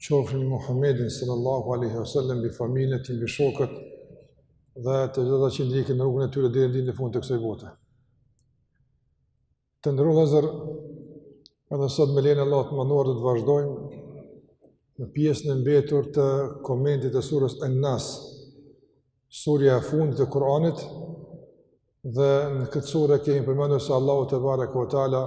qofshin Muhammedin sallallahu alaihi wasallam mbi familjen e tij mbi shokët dhe të gjithë ata që ndjekin rrugën e tyre deri në ditën e fundit të kësaj bote. Të nderuar vëllezër edhe sot me lejen e Allahut të madhëruar do të vazhdojmë në pjesën e mbetur të komentit të sures An-Nas, surja e fundit e Kur'anit, Dhe në këtë sure e kemi përmendur se Allahu tebareke ve teala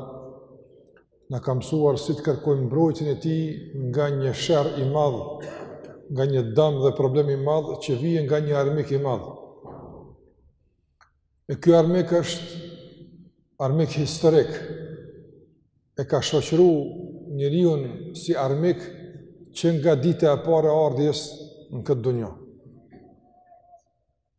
na ka mësuar si të kërkojmë mbrojtjen e tij nga një sherr i madh, nga një dam dhe problem i madh që vjen nga një armik i madh. E ky armik është armik historik. E ka shoqëru njeriun si armik që nga dita e parë e ardhjes në këtë dunja.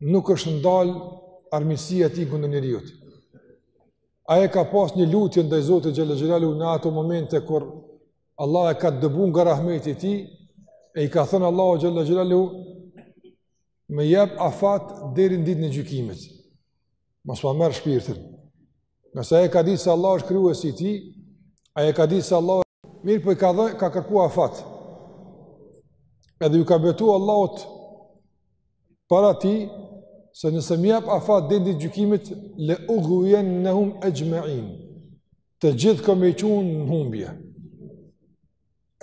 nuk është ndal armiqësia e tij kundër njeriut. Ai e ka pas një lutje ndaj Zotit xhel-le xhelaluhu në ato momente kur Allahu e ka dëbu nga rahmeti i tij e i ka thënë Allahut xhel-le xhelaluhu më jep afat deri në ditën e gjykimit. Mos ma merr shpirtin. Nëse ai e ka ditë se Allahu është krijuesi i tij, ai e ka ditë se Allahu është... Mirëpo i ka dhe, ka kërku afat. Edhe ju ka betu Allahut para tij, se nëse më jep afat deri ditën e gjykimit, le ugvijennehum exhmain. Të gjithë kom me i çu në humbje.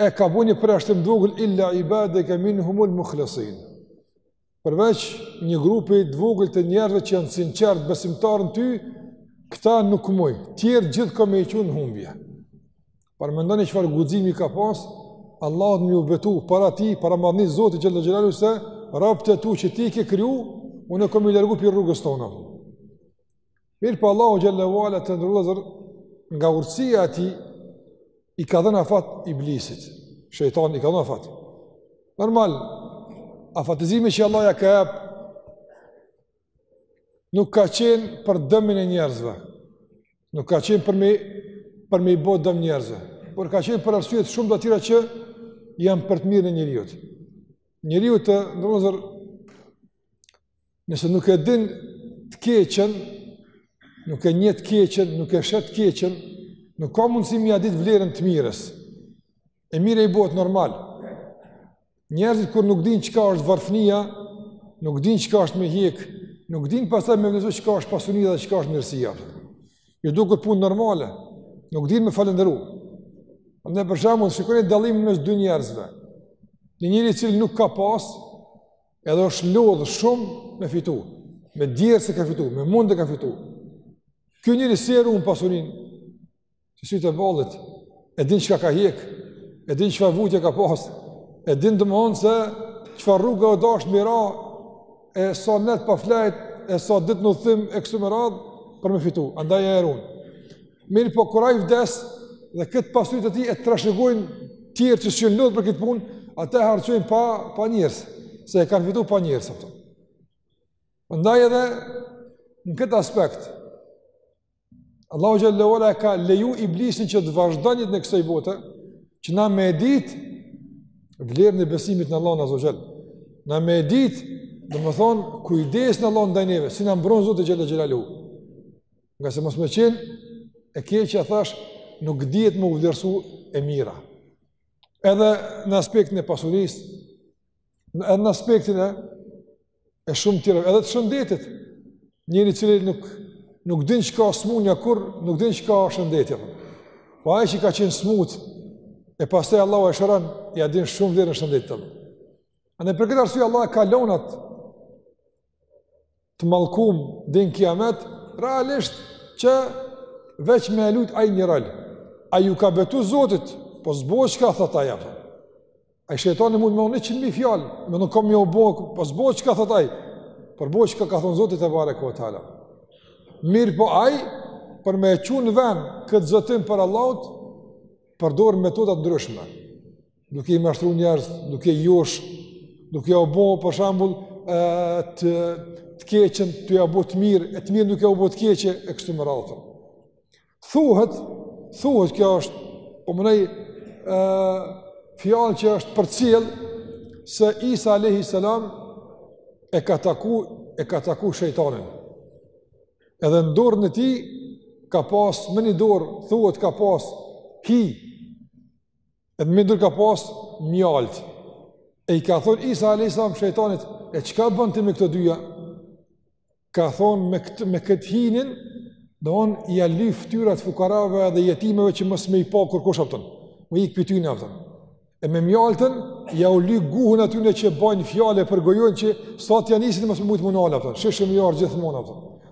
E ka bo një përjashtim t'vogël illa ibadeke minhumul muhlesin. Përveç një grupi të vogël të njerëzve që janë sinqert besimtar në ty, këta nuk muj, tjerët gjithë kom me i çu n'humbje. Paramendoni çfarë guximi ka pas, Allahut m'ju betu para tij, para madhnisë Zotit xhel-le xhelaluhu se, robt e tu që ti i ke kriju, unë kom me i largu prej rrugës tane. Mirëpo Allahu xhel-le ve ala të nderuar vëllezër nga urtësia e tij i ka dhënë afat Iblisit, shejtanit i ka dhënë afat. Normal, afatizimi që Allahu ja ka ep nuk ka qenë për dëmin e njerëzve, nuk ka qenë për me, për me i bo dëm njerëzve, por ka qenë për arsye shumë të tjera që janë për të mirën e njeriut. Njeriu të nderuar vëllezër Nëse nuk e din të keqen, nuk e njeh të keqen, nuk e sheh të keqen, nuk ka mundësi me ia ditë vlerën të mirës. E mira i bohet normal. Njerëzit kur nuk din çka është varfnia, nuk din çka është me hjek, nuk din pastaj me vlerësu çka është pasunia dhe çka është mirësia. Ju doket punë normale, nuk din me falenderu. Për shembull, shikoni dallimin mes dy njerëzve. Një njeri i cili nuk ka pas, Edhe është lodhë shumë me fitu, me djersë e ka fitu, me mund e ka fitu. Kjo njeri si e run pasurinë, si sytë e ballit, e din çka ka hjek, e din çfarë vujtje ka pas, e din domethonë se çfarë rrugë u dasht me i ra, e sa net pa flejt, e sa ditë në udhëtim, e kështu me radhë, për me fitu, andaj e run. Mirëpo kur ai vdes dhe këtë pasuri të tij e trashëgojnë tjerë që s'janë lodhë për këtë punë, ata e harxhojnë pa pa djersë, se e kanë fitu pa djersë ato. Prandaj edhe në këtë aspekt Allahu xhelle ve ala e ka leju iblisin që të vazhdon jetën e kësaj bote, që na me e ditë vlerën e besimit në Allahun azze ve xhel. Na me e ditë, domethënë kujdesin e Allahut ndaj neve, si na mbron Zoti xhelle xhelaluhu. Ngase mos me qenë e keqja thashë, nuk dihet me u vlerësu e mira. Edhe në aspektin e pasurisë, edhe në aspektin e, e shumë tjera, edhe të shëndetit, njeri i cili nuk, nuk din çka â smunja, kurrë nuk din çka â shëndeti. Po ai që ka qenë smut, e pastaj Allahu e shëron, ja din shumë vlerën shëndetit. Andaj për këtë arsye Allahu e ka lon atë të mallkum deri në kiamet, realisht që veç me e lujt ai një rol. Ai ju ka betu Zotit, po s'bo çka thotë ai apë. Ai shejtani mund me thonë një fjalë, me nuk kam me bo, po s'bo çka thotë ai. Por bo çka ka thonë Zoti tebareke ve teala. Mirëpo ai, për me e çu n'ven këtë zotim para Allahut, përdor metoda të ndryshme. duke i mashtru njerëz, duke i josh, duke u bë për shembull të të keqen tu ja bo të mirë, e të mirë duke u bë të keqë e kështu me radhë. Thuhet, thuhet kjo është po menoj fjalë që është përcjell se Isa alejhi selam e ka taku e ka taku shejtanin. Edhe në dorën e tij ka pas me një dorë, thuhet ka pas hi Edhe me një dorë ka pas mjaltë. E i ka thonë Isa a.s. shejtanit, e çka bën ti me këto dyja? Ka thonë me këtë, me këtë hinin, domethonë ja ly ftyrat fukarave dhe jetimeve që mos me i pa kurkush a kupton. Me ikë prej tyne a kupton. E me mjaltën, jau ly guhën atyne që bajnë fjalë e përgojojnë që sa të ja nisin mos me mujtë me u nalë a kupton. Shijshme janë gjithmonë a kupton.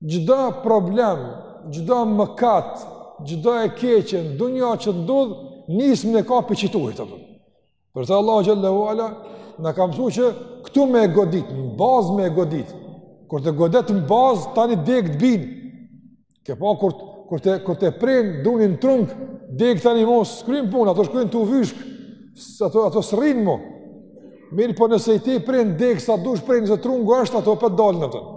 Çdo problem, çdo mëkat, çdo e keqe në dunja që të ndodhë, nismën e ka pej qitu, të përë. Për atë Allahu xhelle ve ala na ka mësu që këtu me e godit, në bazë me e godit, kur të godet në bazë, tani degët bijnë, ke pa kur, kur të, kur të prejnë, drunin në trung, degët tani mo s'kryjnë punë, ato shkojnë tu u vyshk, ato, ato s'rrinë mo, mirëpo nëse i ti prejnë degët, sa dush prejnë, nëse trungu është, ato prapë dalin tënë.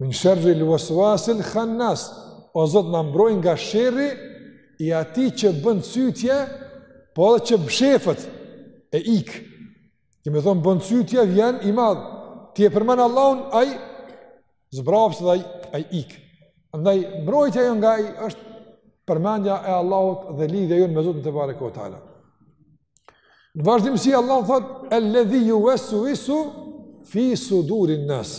Min sherril vesvasil hannas, o Zot na mbroj nga sherri i atij që bën cytje, po edhe që mshefet e ik. Do me thonë bën cytje vjen i madh, ti e përmen Allahun, ai zbrapset dhe ai ik. Andaj, mbrojtja jonë nga ai është përmendja e Allahut dhe lidhja jonë me Zotin tebareke ve teala. Në vazhdimësi, Allahu thot, eledhi juvesvisu fi sudurin nas.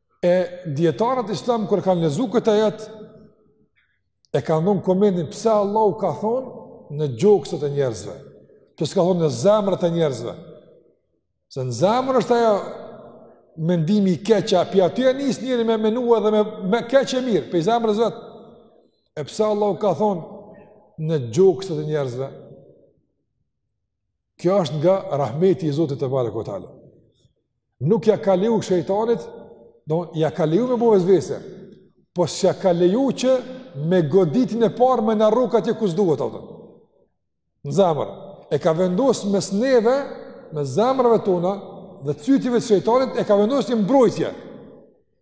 E dijetarët islam kur e kanë lexu këtë ajet e kanë dhënë komentin pse Allahu ka thonë në gjokset e njerëzve. Pse s'ka thonë në zemrat e njerëzve? Se në zemër është ajo mendimi i keq, apo aty e nis njeri me menu edhe me me keq e mirë, pej zemrës vet. E pse Allahu ka thonë në gjokset e njerëzve? Kjo është nga rahmeti i Zotit tebareke ve teala. Nuk ja ka leju shejtanit, do ja ka leju me bo vesvese, po s'ja ka leju që me goditjen e parë me na rrok atje ku s'duhet, ato. Në zemër, e ka vendosë mes neve, mes zemrave tona, dhe cytjeve të shejtanit, e ka vendosë një mbrojtje.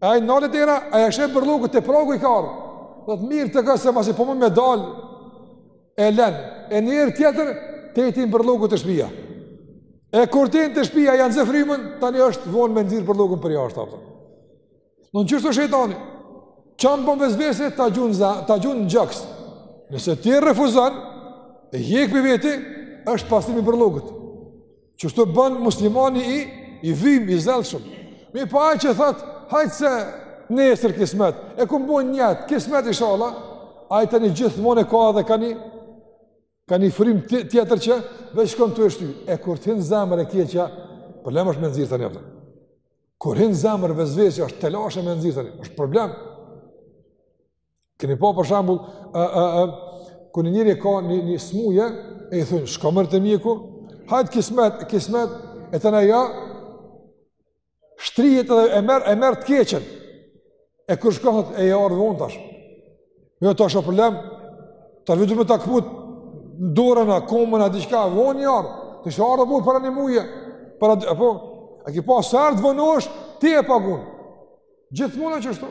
E ai nalet te dera, ai e sheh bërllog te pragu i karë. Dhe të mirë të kësë, se pasi po më me dalë, e lenë. E herën tjetër, të hin bërllogu te shpia. E kur të hin te shpia, ja nxen frymën, tani është vonë me nxjerr bërllogun përjashtë. Apëtë. Në në qështë shejtani, qanë për vesvese, ta gjun në gjoks. Nëse ti refuzon, e hjek prej veti, është pastrimi i bërllogut. Qështu bon muslimani i, i vym, i zellshëm. Mirëpo ai që thot, hajt se nesër kismet, e ku mbo njëtë, kismet ishalla, ai tani gjithmonë ka dhe ka një, ka një frymë tjetër që veç shkon tu u shtu, e kur të hin në zemër e keqja, problem është me nxjerr tani, kur hin në zemër vesvesi, është telashe me nxjerr tani, është problem, Keni po për shambull, uh, uh, uh, kur njeri ka një, një smuje, e i thun, shko more të mjeku, hajtë kismet, kismet, e tanaj, shtrijet edhe e merr, e merr të keqen, e kur shkon thot, ej ke ardhë vonë tash, more jo tash o problem, tash duhet me ta këput, a dorën, a komën, a diçka, vonë ki ardhë, ti s'ke ardhë para për një muje, para, po, a ki pa se ardhë vonë është, ti e pagunë, gjithmonë o kështu,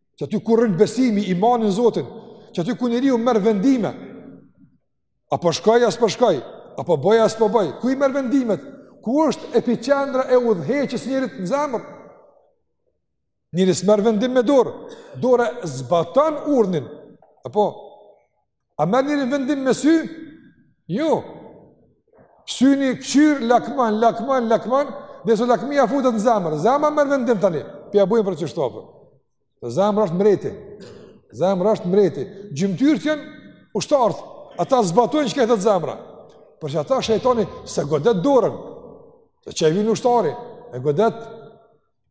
qaty ku rrin besimi, imani në Zotin, qaty ku njeriu merr vendime, a po shkoj a s'po shkoj, a po boj a s'po boj, ku i merr vendimet? Ku është epiqendra e udhëheqjes njerit? Në zemër. Njeri s'merr vendim me dorë, dora e zbaton urdhnin, a po, A merr njeri vendim me sy? Jo. Syni këqyr, lakmon, lakmon, lakmon, derisa lakmia futët në zemër. Zemra merr vendim tani, p'ja bojmë për çështje. Zemër është mreti. Zemër është mreti. Gjymtyrët janë ushtartë. Ata zbatojnë çka thotë zemra. Për qata shejtani s'e godet dorën, se ç'i vyn ushtari, e godet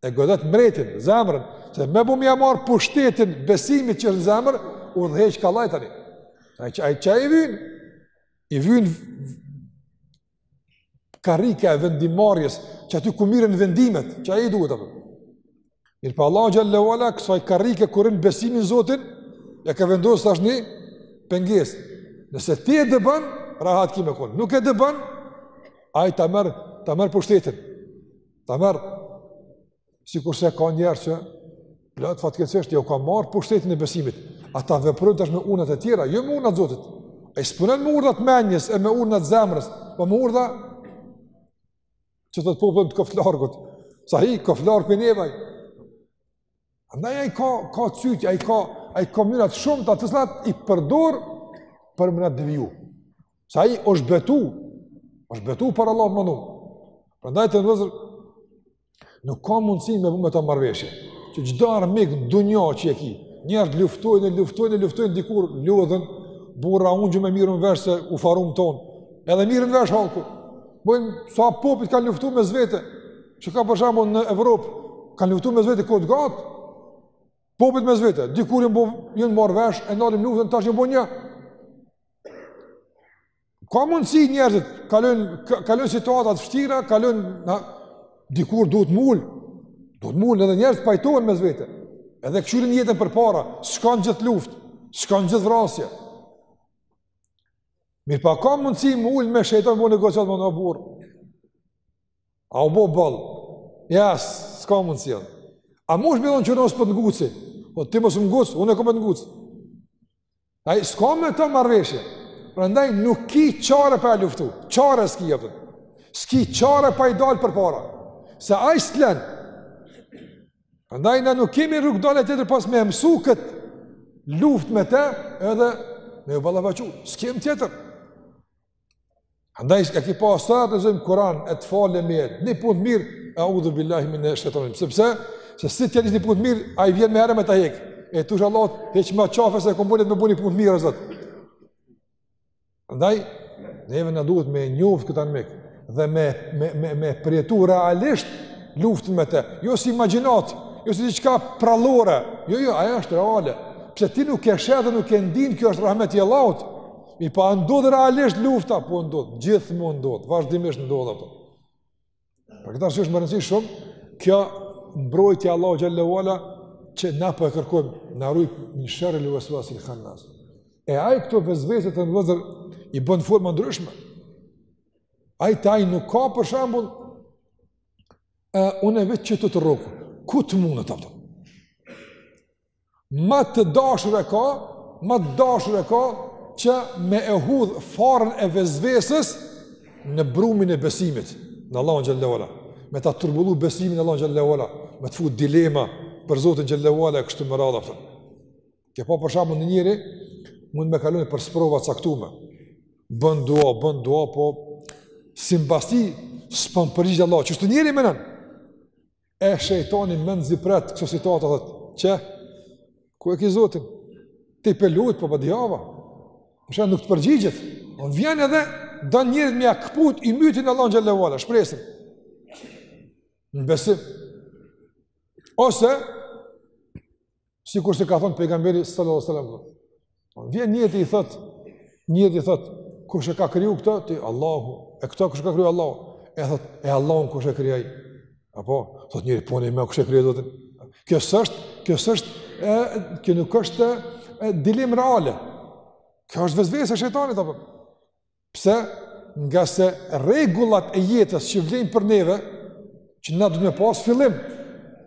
E godet mbretin, zemrën, se me bu m'ia marrë pushtetin besimit që është në zemrë, udhëheq kalanë tanë. Ai qajo, qajo i vynë? I vynë karrika e vendimmarrjes, qaty ku mirren vendimet, qajo i duhet atij. Mirëpo Allahu Xhele ue Ala, kësaj karrike ku rrin besimi n'Zotin, ia ka vendosë tash një pengesë. Nëse ti e dëbën, rahat ki me konë. Nuk e dëbën, ai ta merr, ta merr pushtetin. Ta merr sikurse ka njerëz plot fatkeqësisht ju ka marrë pushtetin e besimit. Ata veprojnë tash me urnat e tjera, jo me urnat e Zotit. Ai s'punon me urdha t'mendjes e me urdha t'zemrës, po me urdha që ia jep qoftë largut. Sahi qoftë larg prej nevaj. Andaj ai ka ka cytje, ai ka ai ka mënyra të shumta të cilat i përdor për me na deviju. Se ai është betu, është betu për Allah më ndonjë. Prandaj të nderuar nuk ka mundësi me të marrëveshje. Me çdo armik dynjaje që e ki, njerëz luftojnë, luftojnë, luftojnë dikur lodhen burra o gjë me u marrë në vesh se u farum tonë. Edhe mirren në vesh halku. Bojnë sa popujt kanë luftu mes vete. çka për shembull në Evropë, kanë luftu mes vete kohë t'gatë. Popujt mes vete, dikur janë marrë vesh e ndalin luftën tash janë bo një. Ka mundësi njerëzit kalojn kalojn situata të vështira, kalojn ama dikur duhet m'u ul. Duhet m'u ul edhe njerëzit pajtohen mes vete. Edhe këqyrin jetën përpara, s'ka gjithë luftë, s'ka gjithë vrasje. Mirëpo a po ka mundësi m'u ulë me shejtan në negociata more burë. A u bo boll? Ja, s'ka mundësi janë. A mu është bidhën qërë nësë për po të nguci? Po ti mos më nguc, unë kom për të ngucë. Ai s'ka me ty marrëveshje. Prandaj nuk ki qare pa e luftu. Qare s'ki, a kupton. S'ki qare pa i dalë përpara. Se ai s'len. Prandaj na nuk kemi rrugëdalje tjetër pos me mësu këtë luftë me te edhe me ju ballafaqu. S'kem tjetër. Andaj e ke pa sa të zëjmë Kur'an e të falë me jetë, një punë mirë, eudhu billahi mine shejtani, sepse, se si të janë një punë mirë, ai vjen menjëherë me ta hekë, e të shalot, heqma qafe se e kom bo nijet me bo një punë mirë, zët. Andaj, neve na duhet me njoftë këta anmik, dhe me, me, me, me përjetu realisht luftën me te, jo si imagjinatë, jo si diqka prallore, jo, jo, ajo është reale, pse ti nuk e sheh dhe nuk e ndin, kjo është rahmet i Allahut, Mirëpo ndodh realisht lufta, po ndodh, gjithmonë ndodh, vazhdimisht ndodh, a kupton. Për këtë arsye është me rëndësi shumë, kjo mbrojtja Allahu xhelle ve ala, që na po e kërkojmë, na rujtë min sherril vesvasil hannas. E ai këto vezveset, vëllezër, i bon n'forma ndryshme. Ai ta nuk ka për shembull, uh, unë veç qitu të rroku, ku të munet, a kupton? Ma të dashur e ka, ma të dashur e ka që me e hudh farën e vezvesës në brumin e besimit në Allahun xhelle ve ala. Me ta turbullu besimin në Allahun xhelle ve ala, me të fut dilema për Zotin xhelle ve ala, kështu me radhë, a kupton. Ke pa për shembull një njeri mundet me kalu nëpër sprova caktume. Bon dua, bon dua, po simbas tij s'po i përgjigjet Allahu, qishtu njeri menon. E shejtani menzi pret këso situata, thot, qe ku e ki Zotin? Ti pe lut po badihava. Pe sheh nuk të përgjigjet. Po vjen edhe don njerit me ja kput ymytin n'Allahun xhelle ve ala, shpresën, besimin. Ose Sikur se ka thonë pejgamberi sallallahu alajhi wasallam. Vjen njerit i thot, njerit i thot, kush e ka kriju këta? Ti Allahu. E këta kush e ka kriju? Allahu. E thot, e Allahun kush e krijoi? Apo thot njeri po ne më kush e krijoi Zotin? Kjo s'është, kjo s'është, e kjo nuk është dilemë reale. Kjo është vezvese e shejtanit, a kupton? Pse? Ngase rregullat e jetës që vlejnë për neve, që na duhet me pas fillim,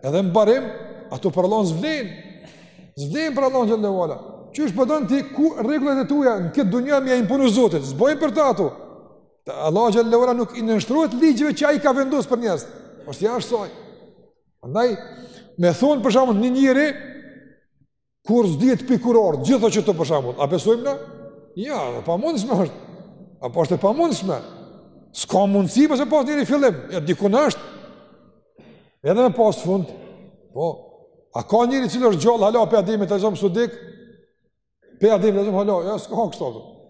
edhe mbarim, ato për Allahun s'vlejnë. S'vlejnë për Allahun xhelle ve ala. Qysh po don ti kto rregullat e tuja në këtë dunja me ja imponu Zotit, s'bojnë për ta ato. Allahu xhelle ve ala nuk i nënshtrohet ligjeve që ai ka vendos për njerëz. Osht jashtë saj. Andaj, me thonë për shembull një njeri, Kur zgjidhet prokuror, gjitha qëto për shembull, a besojmë na? Ja, pamundshme është. A po është e pamundshme. S'ka mundësi mos me pas njeri fillim. Ja, dikun është. Edhe me pas fund. Po, a ka njeri cili është gjallë hala, pi Ademit alejhi selam dikush? Pi Ademit alejhi selam, hala, ja, s'ka kështu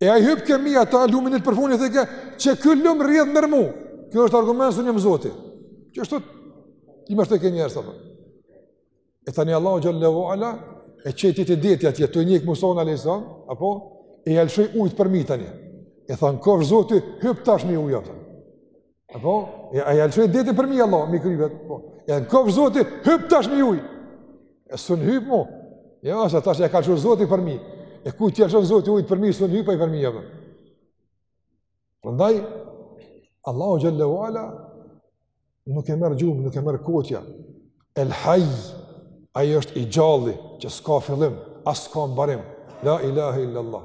E ai hyp ke mi atë lumin e përfundi thotë kqyre ky lum rrjedh ndër mu. Kjo është argument se unë jam zoti. Qështu i mashtroi këta njerëz. E tani Allahu xhallahu ala, e qiti te deti atje, tuj njek Musën alejhi selam, apo, e ai lshoi ujt për mi tani. E thanë, kofsh zoti, hyp tash mi ujt. Apo, e ai lshoi detin për mi, Allahu, mi kryet. Po. E në kofsh Zoti, hyp tash mi ujë. E sun hyp mo. Ja, jo, se tash e ka çu Zoti për mi. E kur ta lshon Zoti ujë për mi, sun hyp ai për mi apo. Prandaj Allahu xhallahu ala nuk e merr gjumë, nuk e merr kotja. El hayy ai është i gjalli që s'ka fillim, as s'ka mbarim. La ilaha illa Allah.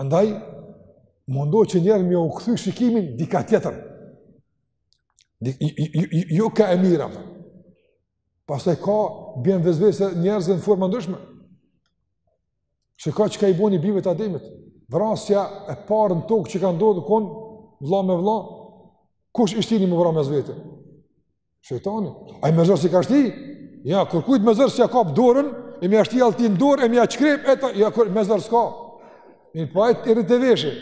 Andaj, mundohet që njerëzve me ju kthy shikimin dikah tjetër. Jo kah e mira. Pastaj ka, bjen vesvese njerëzve në formë ndryshme. Çka, çka i boni bijve t'Ademit. Vrasja e parë në tokë që ka ndodhë kon, vla me vla, kush i shtini m'u vra mes veti? Shejtani. A i me zor s'i ka shti? Ja, kurkujt me zor s'i ka kap dorën, e m'i shti alltinë n' dorë, e me e shkrep e ta, ja kurrë me zor s'ka. E po, po t'rri te veshi,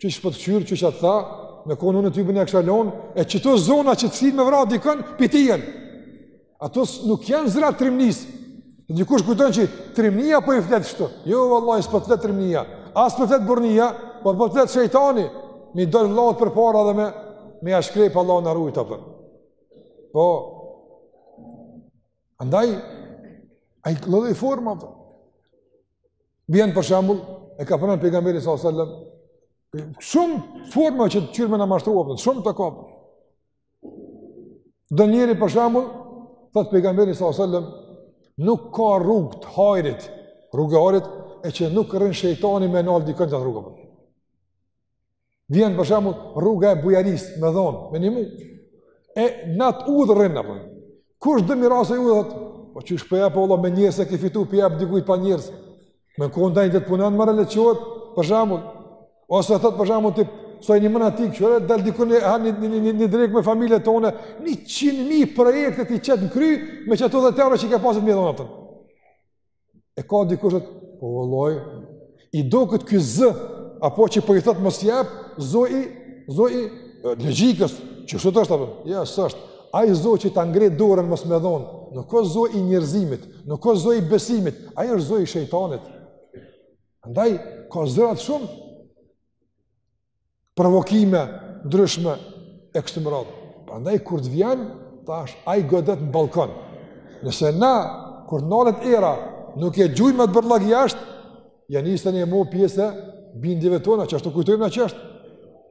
që që po t'kqyr, që çka të tha, me konë unë ti, s'e kisha lonë, e qëto zona që të shtinë me vra dikën, pi tij janë. Ato nuk janë zëra trimnie. Në dikush kujton që trimnia po i flet qështu. Jo, vëllaj, s'po të flet trimnia. As po flet burnia, po po flet shejtani. Me i dhon allti përpara dhe me, me e shkrep, Allahu na rujt, apo. Po, andaj, ai lun me forma, po. Bjen për shembull, e ka përmen pejgamberi sa sallam, shumë forma që t'kqyr me na mashtrua, po, shumë të kapë. Do njeri për shembull, thotë pejgamberi sa sallam, nuk ka rrugë të hajrit, rrugë e hajrit, e që nuk rrin shejtani me nalë dikën n'atë rrugë, po. Vjen për shembull rruga e bujarisë me dhon, me nimu. E n'atë udhë rrin apo. Kush do me dhonë i thot? Po qysh be, a po valla me njerëz se ke fitu pi jep dikujt pa nierz. Me kon ai të punon, le t'çohet për shembull. Ose thot për shembull ti sot nime me ato ik edhe dal dikun e hani në një një drekë me familjen tonë, 100.000 projekte ti çet në kry me çato 10 euro që ke pasur me dhon atë. E ka dikush që po valla i do këtë ky z apo që po i thot mos jep zoi zoi i logjikës që çdo të thotë ja s'është ai zoi që ta ngre dorën mos me dhon nuk osht zoi i njerëzimit nuk osht zoi i besimit ai është zoi i shejtanit andaj ka zëra të shumë provokime të ndryshme e kështu me radhë. Prandaj kur të vjen, tash ai godet në ballkon. Nëse na kur nalet era, nuk e gjujmë atë bërllog jashtë, ja nisën me u bo pjesë e bindjeve tona që ashtu kujtojmë na që është.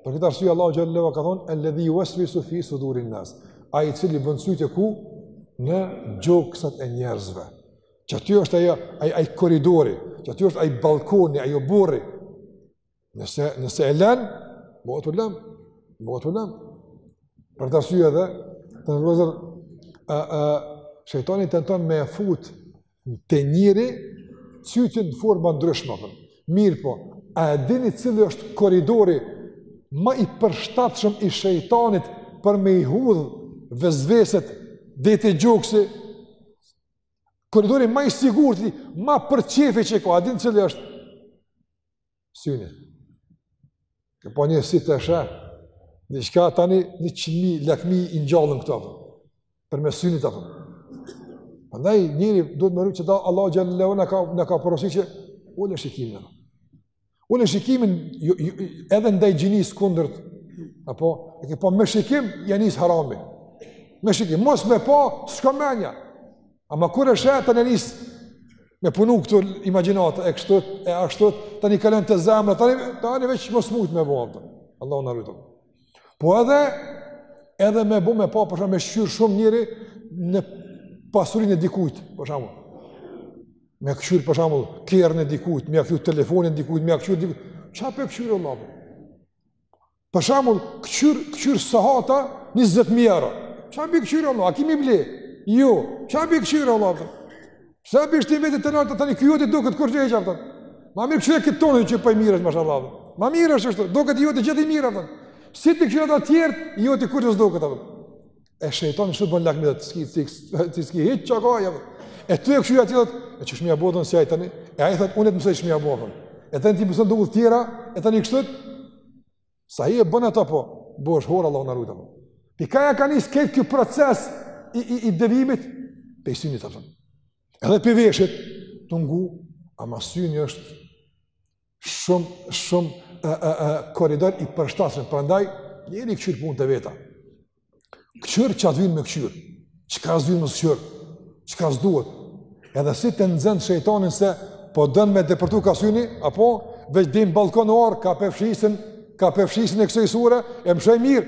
Për këtë arsye Allahu xhelehu ka thonë alladhi yuwaswisu fi sudurin nas. Ai i cili bën cytje ku në gjoksat e njerëzve. Që aty është ajo ai ai korridori, që aty është ai ballkoni, ai oborri. Nëse, nëse e len, bëhet problem, bëhet problem. Për këtë arsye edhe, të në vëzër, shejtani tenton me e fut te njeri, cytjen në forma të ndryshme, po. Mirëpo, a e dini cili është koridori ma i përshtatshëm i shejtanit për me i hudh vesveset deri te gjoksi, koridori ma i sigurti, ma për qefi që ka, a dini cili është, Syni. Qe po nji si të sheh, një çka tani një qëmi, lakmi i njallën këta, prej syni të parë. Andaj njeri duhet me rujt që ta Allahu xhelehu në ka, ka porosi që ule shikimin edhe. Ule shikimin ju, ju, edhe ndaj gjinisë kundërt, apo, e ke pa me shikim, ja nis harami. Me shikim, mos me pa, s'ka menja. Ama kur e sheh atëherë nis me punu këtu imagjinata e kështu e ashtu, tani kalon te zemra, tani tani veç mos mund me vota. Allahu na rujt. Po edhe edhe me bu me pa për shembull me kqyr shumë njeri në pasurinë e dikujt, për shembull. Me kqyr për shembull kerrin e dikujt, me kqyr telefonin e dikujt, me kqyr dikujt. Çfarë po kqyr Allahile? Për shembull, këqyr, këqyr sahata 20000 euro. Çfarë po këqyr Allah? A ki me ble? Jo. Çfarë po këqyr Allah? Pse bish ti vetes telashe tani këtu ti duket kurgjë çfarë? Ma mirë kqyr këtë tondin që po i mirësh mashallah. Ma mirë është kështu, duket ju të gjithë i mirë atë. Si t'i kqyr të tjerë, jo ti kurrë s'do këtë. E shejtani t'u bën lakmi atë ski ski ski ski hiç çka ja. E ty e kshu atë thotë, e qysh me ia bo ton si ai tani. E ai thotë unë të mësoj qysh me ia bo. E tani ti mëson dukur tjera, e tani kështu. Sa i e bën ato po? Bosh hor Allahu na ruajtë. Pikë ja ka nis ky proces i i, i devijimit prej synit atë. Edhe prej veshit, tu ngu, ama syni është shumë shumë ë ë ë koridor i përshtatshëm. Prandaj njeri këqyr punët e veta. Këqyr çka t'vyn me këqyr, çka s't'vyn mos këqyr çka s'duhet. Edhe si ta nxen shejtanin se po don me depërtu ka syni, apo veç dim ballkon or ka pefshisin, ka pefshisin e kësaj sure, e mshoj mirë.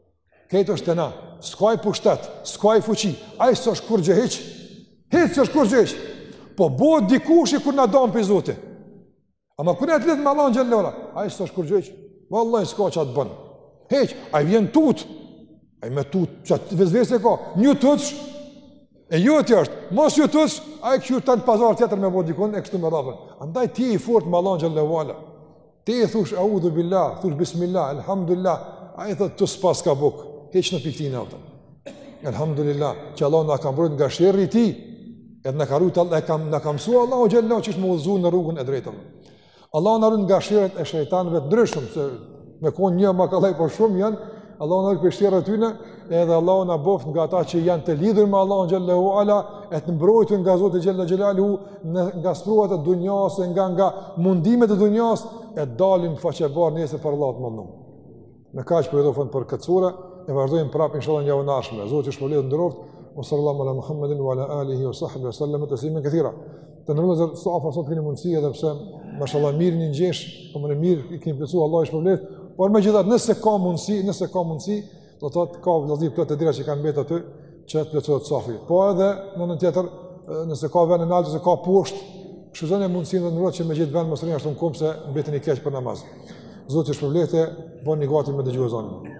Këtë është të na, s'ka ai pushtet, s'ka ai fuqi, ai s'është kurgjë hiç, hiç s'është kurgjë hiç, po bo dikushi kur na donë për zote, ama kur je t'lidhën me Allahun xhelle ue ala, ai s'është kurgjë hiç, vallahi s'ka çka të bën hiç, ai vjen tut, ai me tut, që atë vesvese e ka, një tutsh, e ju jo e tjë është, mos ju tutsh, a i këshur të në pazar tjetër me bo dikun, e kështu me rabën, andaj ti i fort me Allahun xhelle ue ala, Ti thush audhu billah, thush bismillah, elhamdulillah, ai thot ktu s'paska buk hiç në piktin e avtëm. Elhamdulillah, që Allahu na ka mbrojt nga sherri i tij, edhe na ka rujt Allah, e kam, në kam su Allahu xhelle që është me udhzu në rrugën e drejtë. Allahu na rujt nga sherret e shejtanëve të ndryshëm, se me konë një makalaj por shumë janë, Allahu na rujt prej sherreve t'tyne edhe Allahu na boft nga ata që janë të lidhur me Allahun xhella ue ala e të mbrojtur nga Zoti xhelle xhelaluhu nga sprovat e dunjas e nga nga mundimet e dunjas e dalim faqe bardh nesër para Allahut madhnum. Me kaq po i dha fund për kët sure e vazhdojmë prapë inshallah javën e ardhshme. Zoti ju shpërbleft e ju nderoft. Wa sallallahu ala Muhammedin wa ala alihi wa sahbihi wa sallam tasliman kathira. Të nderum vëllezër, safat sot keni mundësi edhe pse, mashallah, mirë jeni ngjesh, po më në mirë, i keni plotësu, Allahu ju shpërbleft, por megjithatë, nëse ka mundësi, nëse ka mundësi, do të thotë ka vëllazën plot te dera që kanë mbetur aty që të plotësohet safi. Po edhe në anën tjetër, nëse ka vend nalt se ka poshtë, shfrytzone mundësinë dhe ndrojë që me gjet vend mos rrinë ashtu në komb se mbeteni keq për namaz. Zoti ju shpërbleft, bëhuni gati me dëgju ezanin.